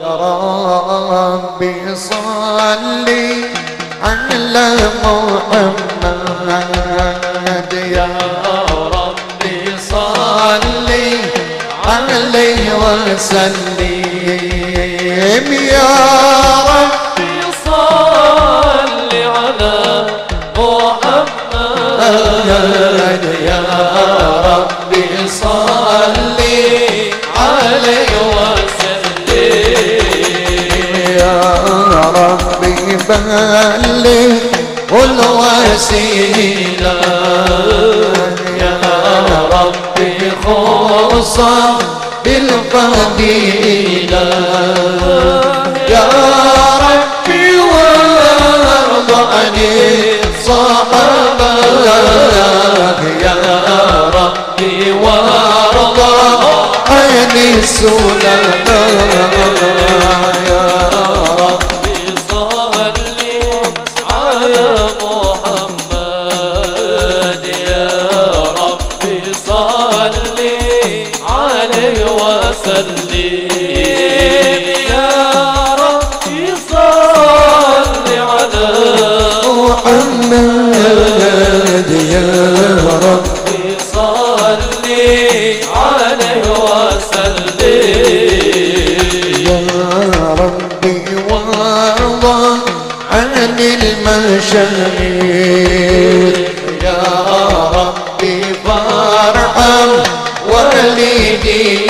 يا ربي صلي على محمد. يا ربي صلي عليه وسلم. يا بلغ الوسيلة يا ربي خصا بالفضيلة. يا ربي وارض عن الصحابة يا ربي وارض عن السلماء وسلم يا ربي صل على محمد يا ربي صل عليه وسلم. يا ربي وارضى عن المشاهير يا ربي فارحم والدينا